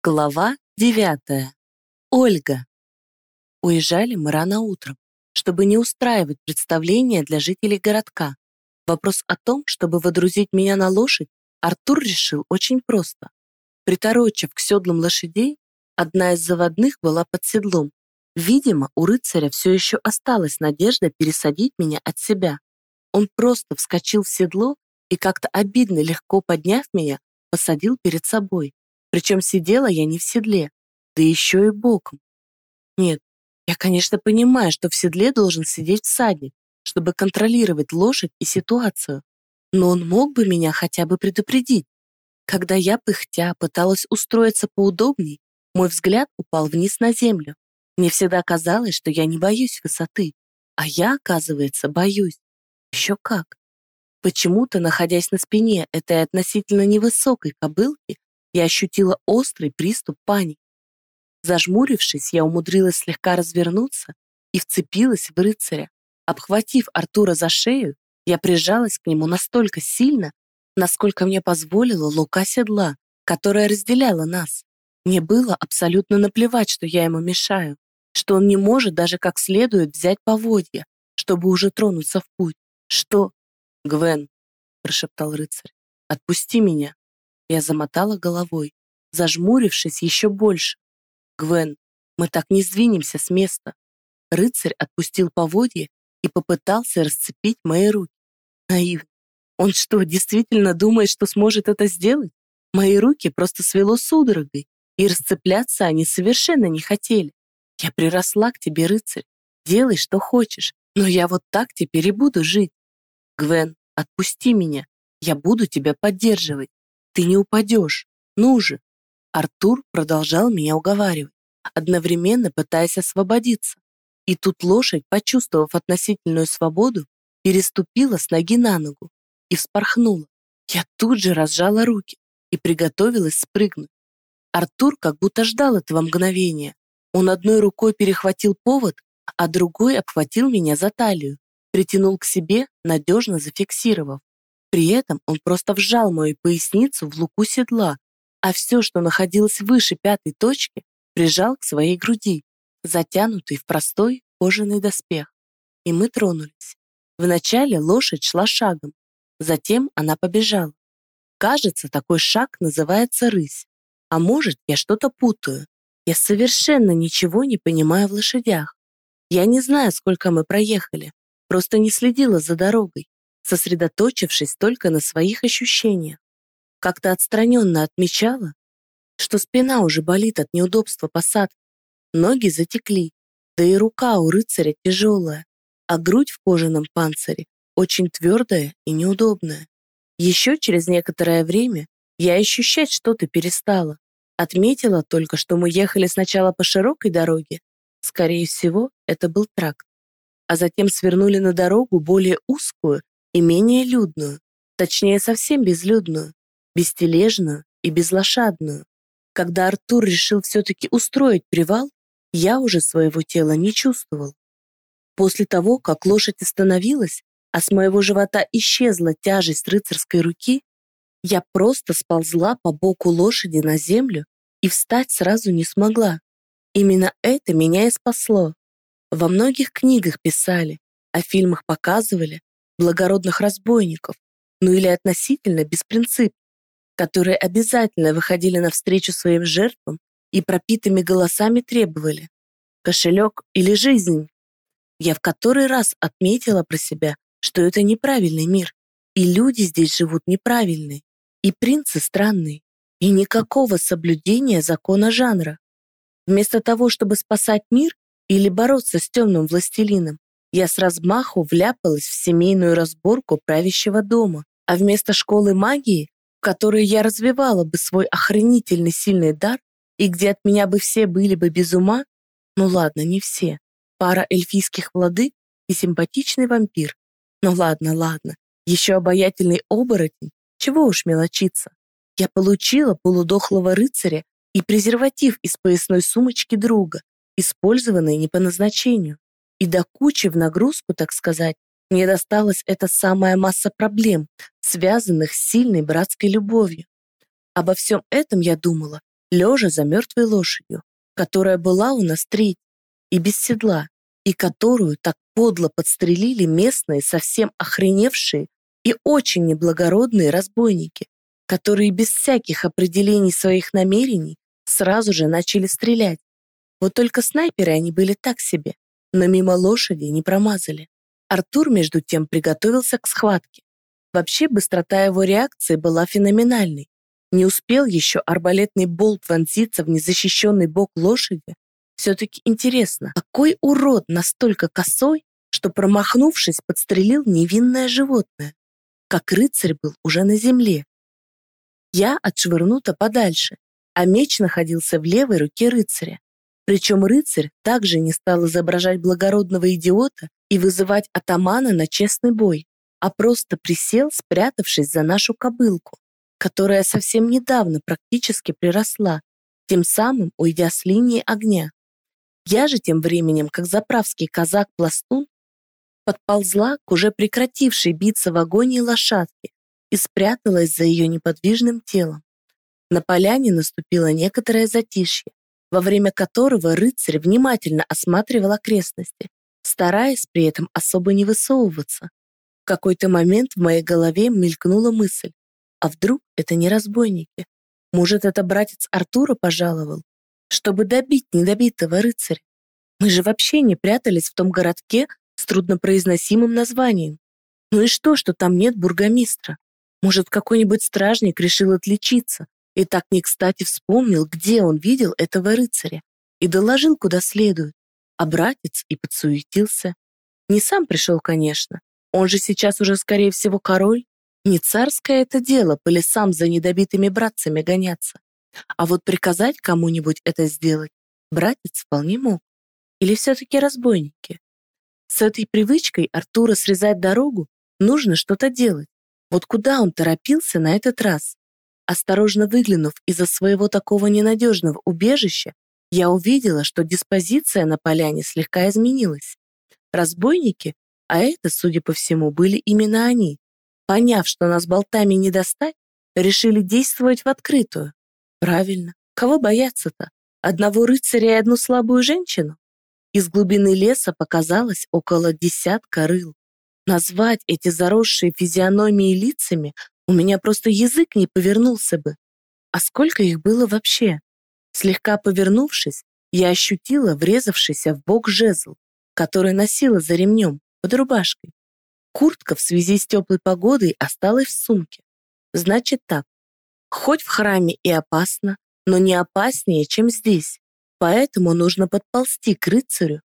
Глава девятая. Ольга. Уезжали мы рано утром, чтобы не устраивать представления для жителей городка. Вопрос о том, чтобы водрузить меня на лошадь, Артур решил очень просто. Приторочив к седлам лошадей, одна из заводных была под седлом. Видимо, у рыцаря все еще осталась надежда пересадить меня от себя. Он просто вскочил в седло и как-то обидно легко подняв меня, посадил перед собой. Причем сидела я не в седле, да еще и боком. Нет, я, конечно, понимаю, что в седле должен сидеть всадник, чтобы контролировать лошадь и ситуацию. Но он мог бы меня хотя бы предупредить. Когда я, пыхтя, пыталась устроиться поудобней, мой взгляд упал вниз на землю. Мне всегда казалось, что я не боюсь высоты, а я, оказывается, боюсь. Еще как. Почему-то, находясь на спине этой относительно невысокой кобылки, я ощутила острый приступ паники. Зажмурившись, я умудрилась слегка развернуться и вцепилась в рыцаря. Обхватив Артура за шею, я прижалась к нему настолько сильно, насколько мне позволила лука седла, которая разделяла нас. Мне было абсолютно наплевать, что я ему мешаю, что он не может даже как следует взять поводья, чтобы уже тронуться в путь. Что? Гвен, прошептал рыцарь, отпусти меня. Я замотала головой, зажмурившись еще больше. «Гвен, мы так не сдвинемся с места». Рыцарь отпустил поводье и попытался расцепить мои руки. Наивно. Он что, действительно думает, что сможет это сделать? Мои руки просто свело судорогой, и расцепляться они совершенно не хотели. Я приросла к тебе, рыцарь. Делай, что хочешь, но я вот так теперь и буду жить. Гвен, отпусти меня. Я буду тебя поддерживать. Ты не упадешь. Ну же. Артур продолжал меня уговаривать, одновременно пытаясь освободиться. И тут лошадь, почувствовав относительную свободу, переступила с ноги на ногу и вспорхнула. Я тут же разжала руки и приготовилась спрыгнуть. Артур как будто ждал этого мгновения. Он одной рукой перехватил повод, а другой обхватил меня за талию, притянул к себе, надежно зафиксировав. При этом он просто вжал мою поясницу в луку седла, а все, что находилось выше пятой точки, прижал к своей груди, затянутый в простой кожаный доспех. И мы тронулись. Вначале лошадь шла шагом, затем она побежала. Кажется, такой шаг называется рысь. А может, я что-то путаю. Я совершенно ничего не понимаю в лошадях. Я не знаю, сколько мы проехали, просто не следила за дорогой сосредоточившись только на своих ощущениях. Как-то отстраненно отмечала, что спина уже болит от неудобства посадки, ноги затекли, да и рука у рыцаря тяжелая, а грудь в кожаном панцире очень твердая и неудобная. Еще через некоторое время я ощущать что-то перестала. Отметила только, что мы ехали сначала по широкой дороге, скорее всего, это был тракт, а затем свернули на дорогу более узкую и менее людную, точнее совсем безлюдную, бестележную и безлошадную. Когда Артур решил все-таки устроить привал, я уже своего тела не чувствовал. После того, как лошадь остановилась, а с моего живота исчезла тяжесть рыцарской руки, я просто сползла по боку лошади на землю и встать сразу не смогла. Именно это меня и спасло. Во многих книгах писали, а фильмах показывали, благородных разбойников, ну или относительно беспринцип, которые обязательно выходили навстречу своим жертвам и пропитыми голосами требовали «кошелек или жизнь». Я в который раз отметила про себя, что это неправильный мир, и люди здесь живут неправильные, и принцы странные, и никакого соблюдения закона жанра. Вместо того, чтобы спасать мир или бороться с темным властелином, я с размаху вляпалась в семейную разборку правящего дома, а вместо школы магии, в которой я развивала бы свой охренительный сильный дар и где от меня бы все были бы без ума, ну ладно, не все, пара эльфийских владык и симпатичный вампир. Ну ладно, ладно, еще обаятельный оборотень, чего уж мелочиться. Я получила полудохлого рыцаря и презерватив из поясной сумочки друга, использованный не по назначению. И до кучи в нагрузку, так сказать, мне досталась эта самая масса проблем, связанных с сильной братской любовью. Обо всем этом я думала, лежа за мертвой лошадью, которая была у нас треть, и без седла, и которую так подло подстрелили местные совсем охреневшие и очень неблагородные разбойники, которые без всяких определений своих намерений сразу же начали стрелять. Вот только снайперы они были так себе, но мимо лошади не промазали. Артур, между тем, приготовился к схватке. Вообще, быстрота его реакции была феноменальной. Не успел еще арбалетный болт вонзиться в незащищенный бок лошади. Все-таки интересно, какой урод настолько косой, что, промахнувшись, подстрелил невинное животное? Как рыцарь был уже на земле. Я отшвырнута подальше, а меч находился в левой руке рыцаря. Причем рыцарь также не стал изображать благородного идиота и вызывать атамана на честный бой, а просто присел, спрятавшись за нашу кобылку, которая совсем недавно практически приросла, тем самым уйдя с линии огня. Я же тем временем, как заправский казак-пластун, подползла к уже прекратившей биться в агонии лошадке и спряталась за ее неподвижным телом. На поляне наступило некоторое затишье, во время которого рыцарь внимательно осматривал окрестности, стараясь при этом особо не высовываться. В какой-то момент в моей голове мелькнула мысль, а вдруг это не разбойники? Может, это братец Артура пожаловал, чтобы добить недобитого рыцаря? Мы же вообще не прятались в том городке с труднопроизносимым названием. Ну и что, что там нет бургомистра? Может, какой-нибудь стражник решил отличиться, и так не кстати вспомнил, где он видел этого рыцаря, и доложил куда следует. А братец и подсуетился. Не сам пришел, конечно. Он же сейчас уже, скорее всего, король. Не царское это дело по лесам за недобитыми братцами гоняться. А вот приказать кому-нибудь это сделать братец вполне мог. Или все-таки разбойники? С этой привычкой Артура срезать дорогу нужно что-то делать. Вот куда он торопился на этот раз? Осторожно выглянув из-за своего такого ненадежного убежища, я увидела, что диспозиция на поляне слегка изменилась. Разбойники, а это, судя по всему, были именно они, поняв, что нас болтами не достать, решили действовать в открытую. Правильно, кого бояться-то? Одного рыцаря и одну слабую женщину? Из глубины леса показалось около десятка рыл. Назвать эти заросшие физиономии лицами у меня просто язык не повернулся бы. А сколько их было вообще? Слегка повернувшись, я ощутила врезавшийся в бок жезл, который носила за ремнем, под рубашкой. Куртка в связи с теплой погодой осталась в сумке. Значит так, хоть в храме и опасно, но не опаснее, чем здесь. Поэтому нужно подползти к рыцарю,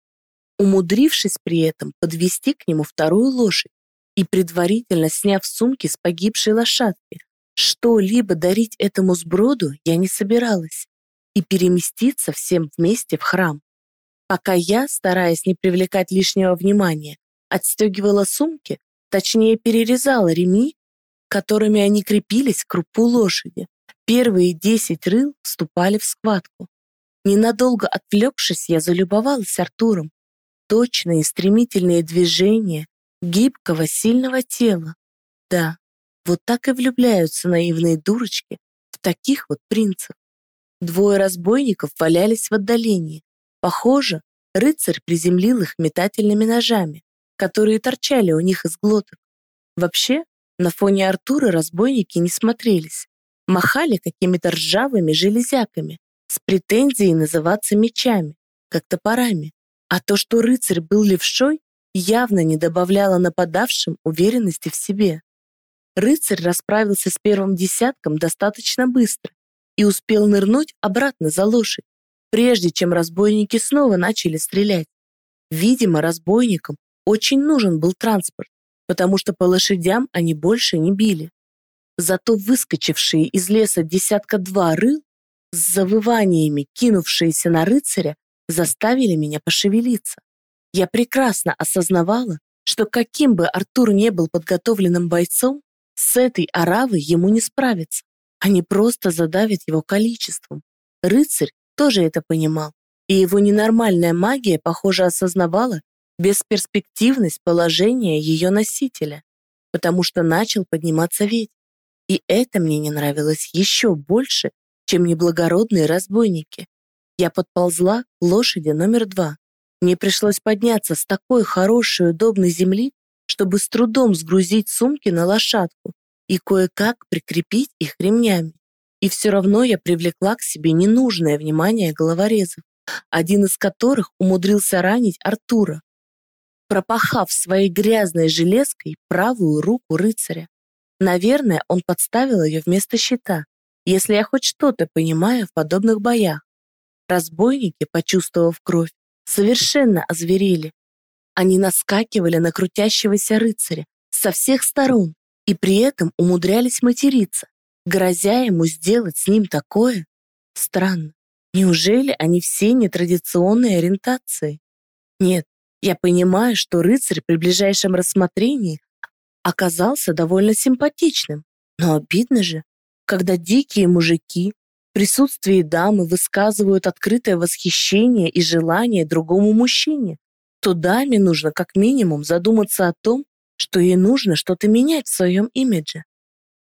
умудрившись при этом подвести к нему вторую лошадь и предварительно сняв сумки с погибшей лошадки. Что-либо дарить этому сброду я не собиралась и переместиться всем вместе в храм. Пока я, стараясь не привлекать лишнего внимания, отстегивала сумки, точнее перерезала ремни, которыми они крепились к крупу лошади. Первые десять рыл вступали в схватку. Ненадолго отвлекшись, я залюбовалась Артуром. Точные стремительные движения, гибкого, сильного тела. Да, вот так и влюбляются наивные дурочки в таких вот принцев. Двое разбойников валялись в отдалении. Похоже, рыцарь приземлил их метательными ножами, которые торчали у них из глоток. Вообще, на фоне Артура разбойники не смотрелись. Махали какими-то ржавыми железяками с претензией называться мечами, как топорами. А то, что рыцарь был левшой, явно не добавляло нападавшим уверенности в себе. Рыцарь расправился с первым десятком достаточно быстро и успел нырнуть обратно за лошадь, прежде чем разбойники снова начали стрелять. Видимо, разбойникам очень нужен был транспорт, потому что по лошадям они больше не били. Зато выскочившие из леса десятка-два рыл с завываниями, кинувшиеся на рыцаря, заставили меня пошевелиться. Я прекрасно осознавала, что каким бы Артур не был подготовленным бойцом, с этой оравой ему не справиться. Они просто задавят его количеством. Рыцарь тоже это понимал, и его ненормальная магия, похоже, осознавала бесперспективность положения ее носителя, потому что начал подниматься ветер. И это мне не нравилось еще больше, чем неблагородные разбойники. Я подползла к лошади номер два. Мне пришлось подняться с такой хорошей удобной земли, чтобы с трудом сгрузить сумки на лошадку и кое-как прикрепить их ремнями. И все равно я привлекла к себе ненужное внимание головорезов, один из которых умудрился ранить Артура, пропахав своей грязной железкой правую руку рыцаря. Наверное, он подставил ее вместо щита, если я хоть что-то понимаю в подобных боях. Разбойники, почувствовав кровь, совершенно озверели. Они наскакивали на крутящегося рыцаря со всех сторон и при этом умудрялись материться, грозя ему сделать с ним такое. Странно. Неужели они все нетрадиционной ориентации? Нет, я понимаю, что рыцарь при ближайшем рассмотрении оказался довольно симпатичным, но обидно же, когда дикие мужики присутствии дамы высказывают открытое восхищение и желание другому мужчине, то даме нужно как минимум задуматься о том, что ей нужно что-то менять в своем имидже.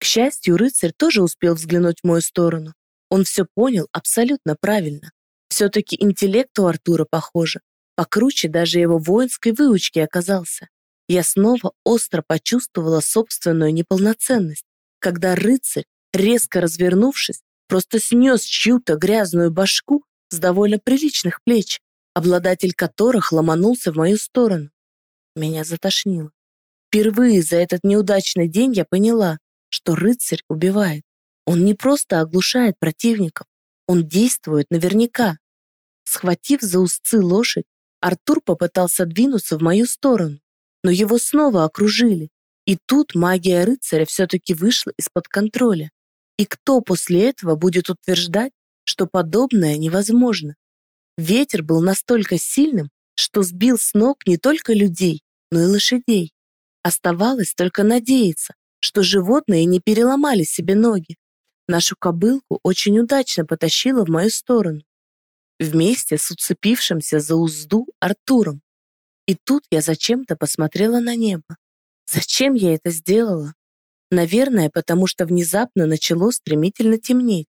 К счастью, рыцарь тоже успел взглянуть в мою сторону. Он все понял абсолютно правильно. Все-таки интеллект у Артура, похоже, покруче даже его воинской выучки оказался. Я снова остро почувствовала собственную неполноценность, когда рыцарь, резко развернувшись, просто снес чью-то грязную башку с довольно приличных плеч, обладатель которых ломанулся в мою сторону. Меня затошнило. Впервые за этот неудачный день я поняла, что рыцарь убивает. Он не просто оглушает противников, он действует наверняка. Схватив за узцы лошадь, Артур попытался двинуться в мою сторону, но его снова окружили, и тут магия рыцаря все-таки вышла из-под контроля. И кто после этого будет утверждать, что подобное невозможно? Ветер был настолько сильным, что сбил с ног не только людей, но и лошадей. Оставалось только надеяться, что животные не переломали себе ноги. Нашу кобылку очень удачно потащило в мою сторону. Вместе с уцепившимся за узду Артуром. И тут я зачем-то посмотрела на небо. Зачем я это сделала? Наверное, потому что внезапно начало стремительно темнеть.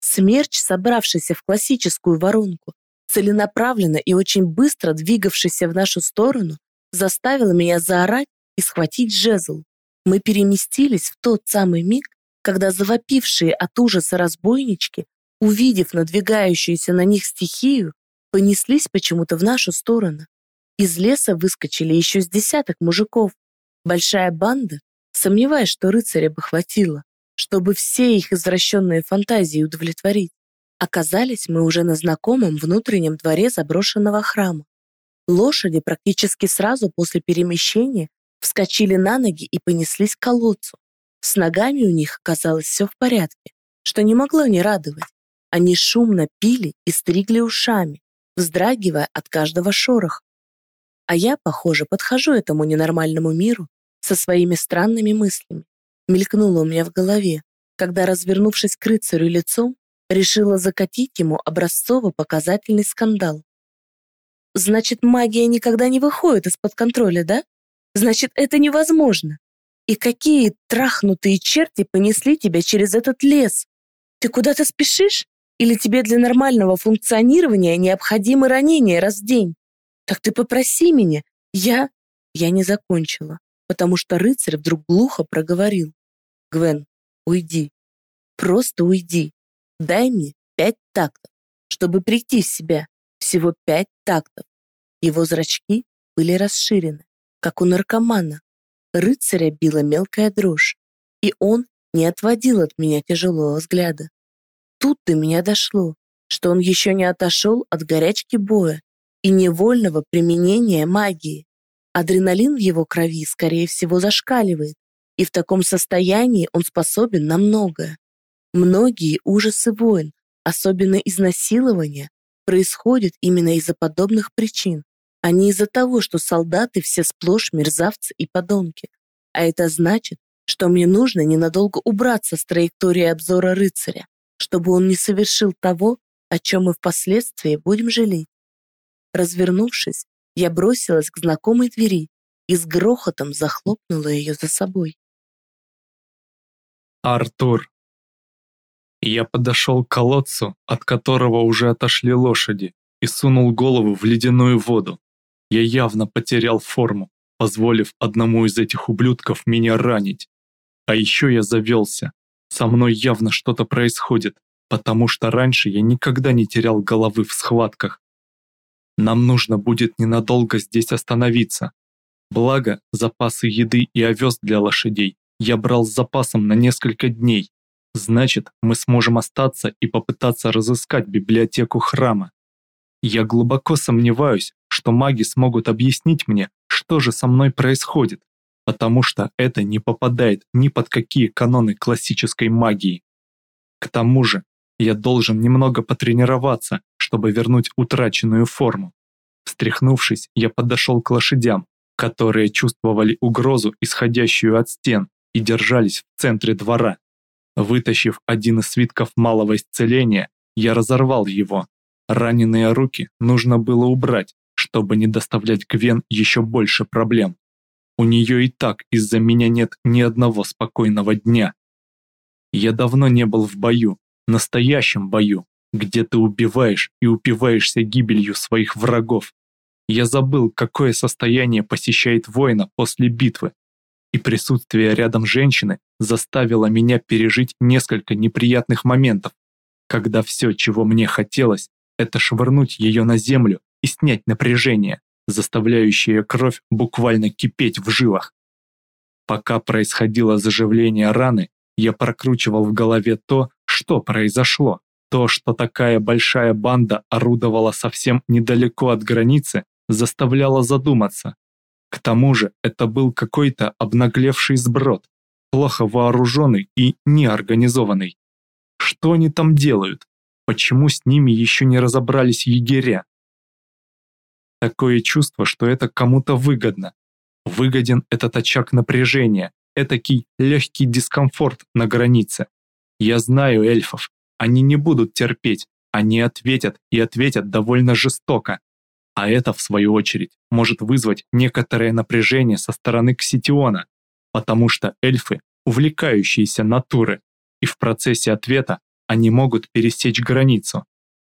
Смерч, собравшийся в классическую воронку, целенаправленно и очень быстро двигавшийся в нашу сторону, заставил меня заорать и схватить жезл. Мы переместились в тот самый миг, когда завопившие от ужаса разбойнички, увидев надвигающуюся на них стихию, понеслись почему-то в нашу сторону. Из леса выскочили еще с десяток мужиков. Большая банда, сомневаясь, что рыцаря бы хватило, чтобы все их извращенные фантазии удовлетворить. Оказались мы уже на знакомом внутреннем дворе заброшенного храма. Лошади практически сразу после перемещения вскочили на ноги и понеслись к колодцу. С ногами у них оказалось все в порядке, что не могло не радовать. Они шумно пили и стригли ушами, вздрагивая от каждого шороха. А я, похоже, подхожу этому ненормальному миру со своими странными мыслями. Мелькнуло у меня в голове, когда, развернувшись к рыцарю лицом, решила закатить ему образцово-показательный скандал. Значит, магия никогда не выходит из-под контроля, да? Значит, это невозможно. И какие трахнутые черти понесли тебя через этот лес? Ты куда-то спешишь? Или тебе для нормального функционирования необходимы ранения раз в день? Так ты попроси меня. Я... Я не закончила, потому что рыцарь вдруг глухо проговорил. Гвен, уйди. Просто уйди. Дай мне пять тактов, чтобы прийти в себя. Всего пять тактов. Его зрачки были расширены, как у наркомана. Рыцаря била мелкая дрожь, и он не отводил от меня тяжелого взгляда. Тут до меня дошло, что он еще не отошел от горячки боя и невольного применения магии. Адреналин в его крови, скорее всего, зашкаливает, и в таком состоянии он способен на многое. Многие ужасы войн, особенно изнасилования, происходят именно из-за подобных причин, а не из-за того, что солдаты все сплошь мерзавцы и подонки. А это значит, что мне нужно ненадолго убраться с траектории обзора рыцаря, чтобы он не совершил того, о чем мы впоследствии будем жалеть. Развернувшись, я бросилась к знакомой двери и с грохотом захлопнула ее за собой. Артур Я подошел к колодцу, от которого уже отошли лошади, и сунул голову в ледяную воду. Я явно потерял форму, позволив одному из этих ублюдков меня ранить. А еще я завелся. Со мной явно что-то происходит, потому что раньше я никогда не терял головы в схватках. Нам нужно будет ненадолго здесь остановиться. Благо, запасы еды и овес для лошадей я брал с запасом на несколько дней. Значит, мы сможем остаться и попытаться разыскать библиотеку храма. Я глубоко сомневаюсь, что маги смогут объяснить мне, что же со мной происходит, потому что это не попадает ни под какие каноны классической магии. К тому же, я должен немного потренироваться, чтобы вернуть утраченную форму. Встряхнувшись, я подошел к лошадям, которые чувствовали угрозу, исходящую от стен, и держались в центре двора. Вытащив один из свитков малого исцеления, я разорвал его. Раненые руки нужно было убрать, чтобы не доставлять Гвен еще больше проблем. У нее и так из-за меня нет ни одного спокойного дня. Я давно не был в бою, настоящем бою, где ты убиваешь и упиваешься гибелью своих врагов. Я забыл, какое состояние посещает воина после битвы, и присутствие рядом женщины заставило меня пережить несколько неприятных моментов, когда все, чего мне хотелось, это швырнуть ее на землю и снять напряжение, заставляющее кровь буквально кипеть в жилах. Пока происходило заживление раны, я прокручивал в голове то, что произошло. То, что такая большая банда орудовала совсем недалеко от границы, заставляло задуматься. К тому же это был какой-то обнаглевший сброд, плохо вооруженный и неорганизованный. Что они там делают? Почему с ними еще не разобрались егеря? Такое чувство, что это кому-то выгодно. Выгоден этот очаг напряжения, этакий легкий дискомфорт на границе. Я знаю эльфов, они не будут терпеть, они ответят и ответят довольно жестоко. А это, в свою очередь, может вызвать некоторое напряжение со стороны Кситиона, потому что эльфы – увлекающиеся натуры, и в процессе ответа они могут пересечь границу.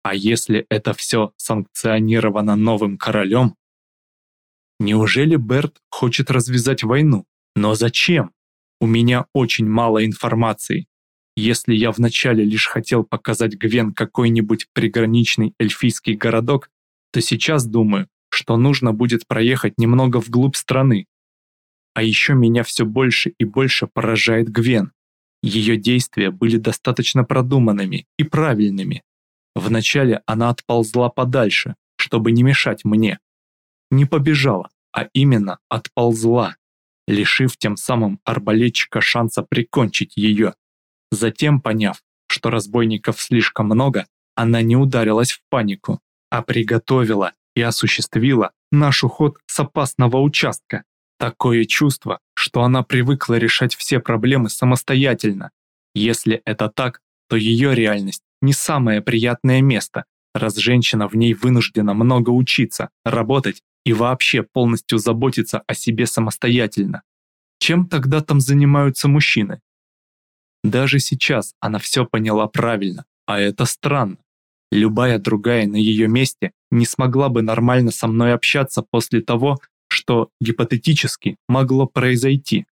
А если это все санкционировано новым королем? Неужели Берт хочет развязать войну? Но зачем? У меня очень мало информации. Если я вначале лишь хотел показать Гвен какой-нибудь приграничный эльфийский городок, то сейчас думаю, что нужно будет проехать немного вглубь страны. А еще меня все больше и больше поражает Гвен. Ее действия были достаточно продуманными и правильными. Вначале она отползла подальше, чтобы не мешать мне. Не побежала, а именно отползла, лишив тем самым арбалетчика шанса прикончить ее. Затем, поняв, что разбойников слишком много, она не ударилась в панику, а приготовила и осуществила наш уход с опасного участка. Такое чувство, что она привыкла решать все проблемы самостоятельно. Если это так, то ее реальность не самое приятное место, раз женщина в ней вынуждена много учиться, работать и вообще полностью заботиться о себе самостоятельно. Чем тогда там занимаются мужчины? Даже сейчас она все поняла правильно, а это странно. Любая другая на ее месте не смогла бы нормально со мной общаться после того, что гипотетически могло произойти.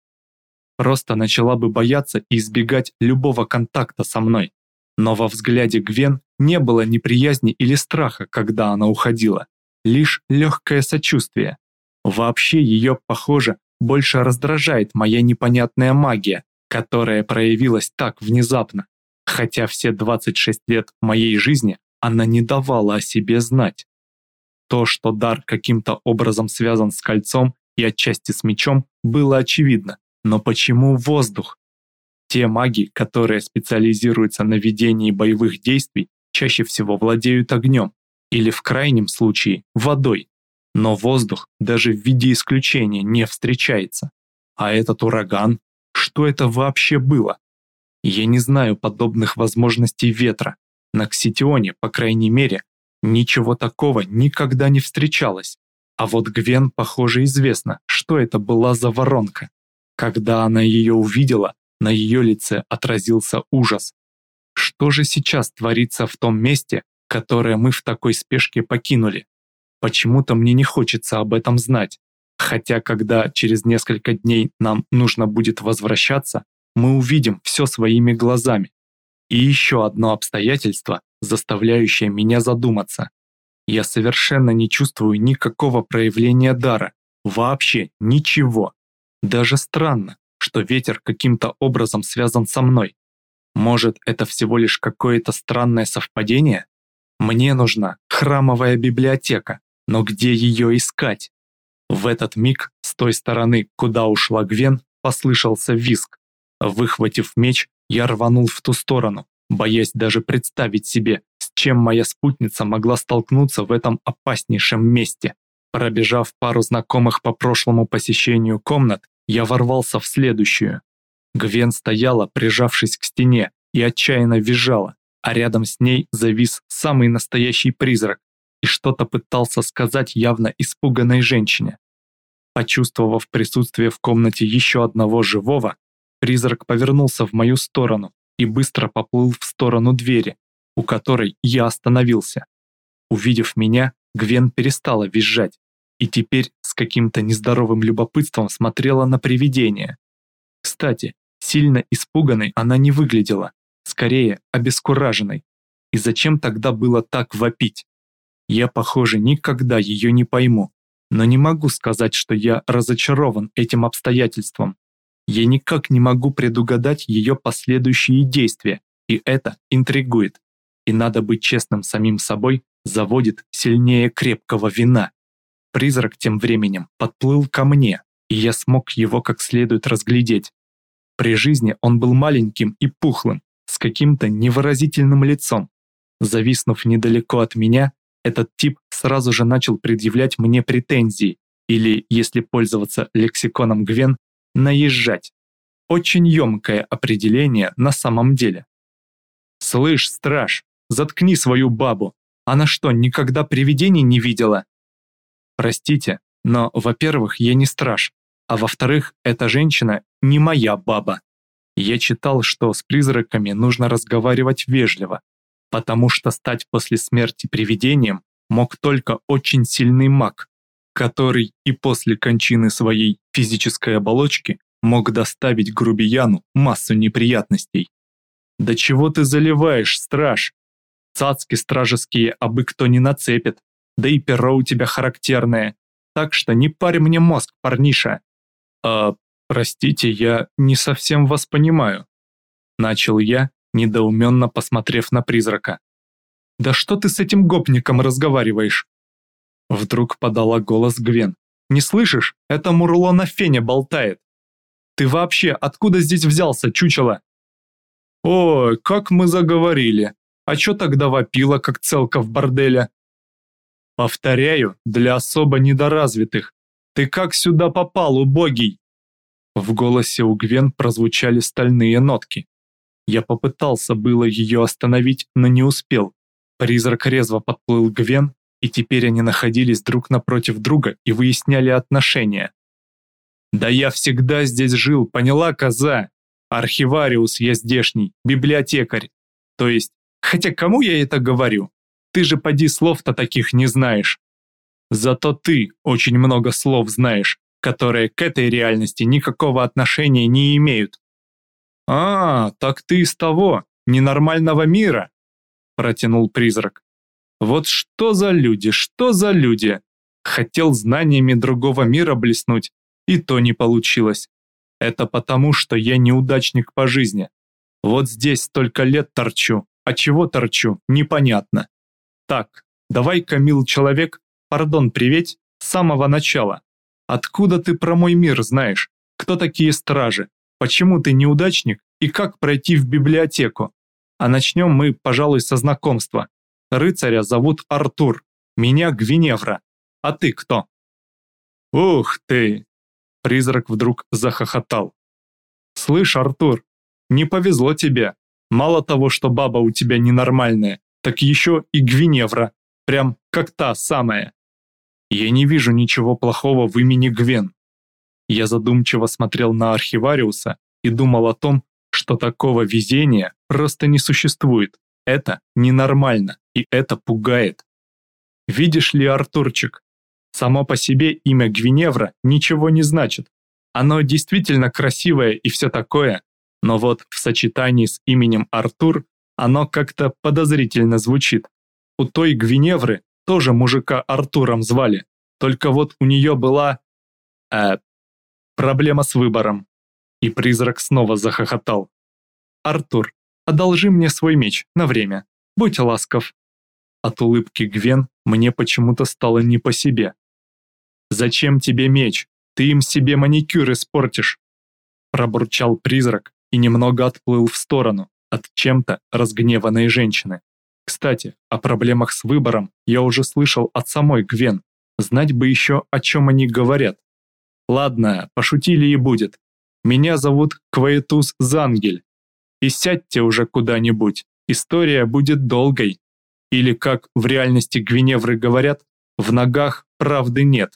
Просто начала бы бояться и избегать любого контакта со мной. Но во взгляде Гвен не было неприязни или страха, когда она уходила, лишь легкое сочувствие. Вообще ее, похоже, больше раздражает моя непонятная магия, которая проявилась так внезапно, хотя все 26 лет моей жизни она не давала о себе знать. То, что дар каким-то образом связан с кольцом и отчасти с мечом, было очевидно. Но почему воздух? Те маги, которые специализируются на ведении боевых действий, чаще всего владеют огнем, или в крайнем случае водой. Но воздух даже в виде исключения не встречается. А этот ураган, что это вообще было? Я не знаю подобных возможностей ветра, на Кситионе, по крайней мере, ничего такого никогда не встречалось. А вот Гвен, похоже, известно, что это была за воронка. Когда она ее увидела, на ее лице отразился ужас. Что же сейчас творится в том месте, которое мы в такой спешке покинули? Почему-то мне не хочется об этом знать. Хотя, когда через несколько дней нам нужно будет возвращаться, мы увидим все своими глазами. И еще одно обстоятельство, заставляющее меня задуматься. Я совершенно не чувствую никакого проявления дара, вообще ничего. Даже странно, что ветер каким-то образом связан со мной. Может, это всего лишь какое-то странное совпадение? Мне нужна храмовая библиотека, но где ее искать? В этот миг с той стороны, куда ушла Гвен, послышался визг. Выхватив меч, я рванул в ту сторону, боясь даже представить себе, с чем моя спутница могла столкнуться в этом опаснейшем месте. Пробежав пару знакомых по прошлому посещению комнат, я ворвался в следующую. Гвен стояла, прижавшись к стене, и отчаянно визжала, а рядом с ней завис самый настоящий призрак и что-то пытался сказать явно испуганной женщине. Почувствовав присутствие в комнате еще одного живого, призрак повернулся в мою сторону и быстро поплыл в сторону двери, у которой я остановился. Увидев меня, Гвен перестала визжать и теперь с каким-то нездоровым любопытством смотрела на привидение. Кстати, Сильно испуганной она не выглядела, скорее обескураженной. И зачем тогда было так вопить? Я, похоже, никогда ее не пойму, но не могу сказать, что я разочарован этим обстоятельством. Я никак не могу предугадать ее последующие действия, и это интригует. И надо быть честным самим собой, заводит сильнее крепкого вина. Призрак тем временем подплыл ко мне, и я смог его как следует разглядеть. При жизни он был маленьким и пухлым, с каким-то невыразительным лицом. Зависнув недалеко от меня, этот тип сразу же начал предъявлять мне претензии, или, если пользоваться лексиконом Гвен, наезжать. Очень емкое определение на самом деле. «Слышь, страж, заткни свою бабу. Она что, никогда привидений не видела?» Простите, но, во-первых, я не страж, а во-вторых, эта женщина не моя баба. Я читал, что с призраками нужно разговаривать вежливо, потому что стать после смерти привидением мог только очень сильный маг, который и после кончины своей физической оболочки мог доставить грубияну массу неприятностей. «Да чего ты заливаешь, страж? Цацки стражеские абы кто не нацепит, да и перо у тебя характерное, так что не парь мне мозг, парниша. «А, простите, я не совсем вас понимаю», — начал я, недоуменно посмотрев на призрака. «Да что ты с этим гопником разговариваешь?» Вдруг подала голос Гвен. «Не слышишь? Это Мурло на фене болтает. Ты вообще откуда здесь взялся, чучело?» «Ой, как мы заговорили. А чё тогда вопила, как целка в борделе?» «Повторяю, для особо недоразвитых. «Ты как сюда попал, убогий?» В голосе у Гвен прозвучали стальные нотки. Я попытался было ее остановить, но не успел. Призрак резво подплыл Гвен, и теперь они находились друг напротив друга и выясняли отношения. «Да я всегда здесь жил, поняла, коза? Архивариус я здешний, библиотекарь. То есть, хотя кому я это говорю? Ты же поди слов-то таких не знаешь. Зато ты очень много слов знаешь, которые к этой реальности никакого отношения не имеют. А, так ты из того, ненормального мира, протянул призрак. Вот что за люди, что за люди? Хотел знаниями другого мира блеснуть, и то не получилось. Это потому, что я неудачник по жизни. Вот здесь столько лет торчу, а чего торчу, непонятно. Так, давай-ка, мил человек, Пардон, приветь, с самого начала. Откуда ты про мой мир знаешь? Кто такие стражи? Почему ты неудачник? И как пройти в библиотеку? А начнем мы, пожалуй, со знакомства. Рыцаря зовут Артур. Меня Гвиневра. А ты кто? Ух ты! Призрак вдруг захохотал. Слышь, Артур, не повезло тебе. Мало того, что баба у тебя ненормальная, так еще и Гвиневра. Прям как та самая. Я не вижу ничего плохого в имени Гвен. Я задумчиво смотрел на архивариуса и думал о том, что такого везения просто не существует. Это ненормально, и это пугает. Видишь ли, Артурчик, само по себе имя Гвиневра ничего не значит. Оно действительно красивое и все такое, но вот в сочетании с именем Артур оно как-то подозрительно звучит. У той Гвиневры тоже мужика Артуром звали, только вот у нее была... Э, проблема с выбором. И призрак снова захохотал. «Артур, одолжи мне свой меч на время. Будь ласков». От улыбки Гвен мне почему-то стало не по себе. «Зачем тебе меч? Ты им себе маникюр испортишь!» Пробурчал призрак и немного отплыл в сторону от чем-то разгневанной женщины. Кстати, о проблемах с выбором я уже слышал от самой Гвен. Знать бы еще, о чем они говорят. Ладно, пошутили и будет. Меня зовут Кваетус Зангель. И сядьте уже куда-нибудь. История будет долгой. Или, как в реальности Гвиневры говорят, в ногах правды нет.